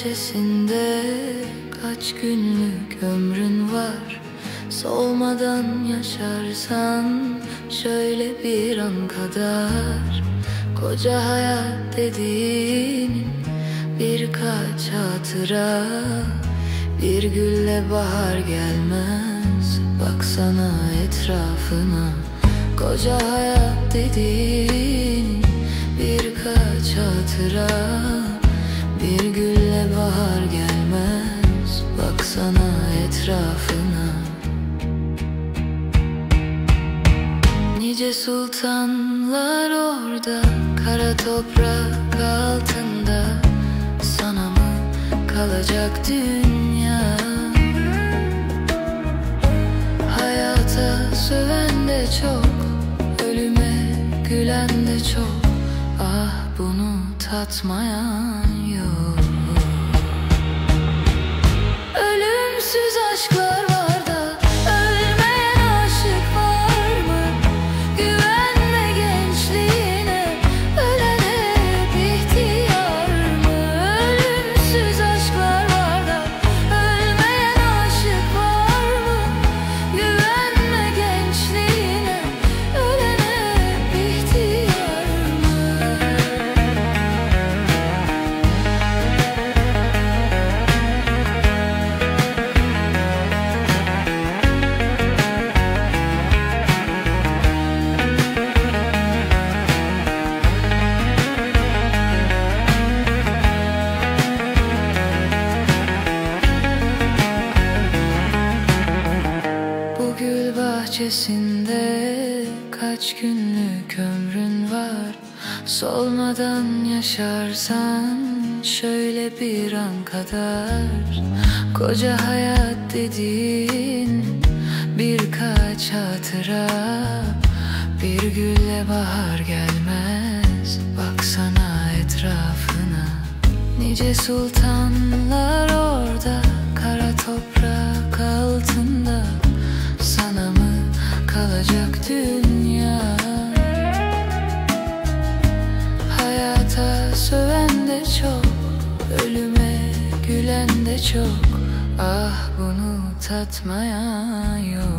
bahçesinde kaç günlük ömrün var? Solmadan yaşarsan şöyle bir an kadar. Koca hayat dediğin birkaç hatıra. Bir gülle bahar gelmez baksana etrafına. Koca hayat dediğin birkaç hatıra bahar gelmez Baksana etrafına. Nice sultanlar orada Kara toprak altında. Sana mı kalacak dünya? Hayata söven de çok Ölüme gülen de çok. Ah bunu tatmayan bahçesinde kaç günlük ömrün var? Solmadan yaşarsan şöyle bir an kadar. Koca hayat dediğin birkaç hatıra. Bir gülle bahar gelmez Baksana etrafına. Nice sultanlar orada Kara toprak söven de çok Ölüme gülen de çok. Ah bunu tatmayan yok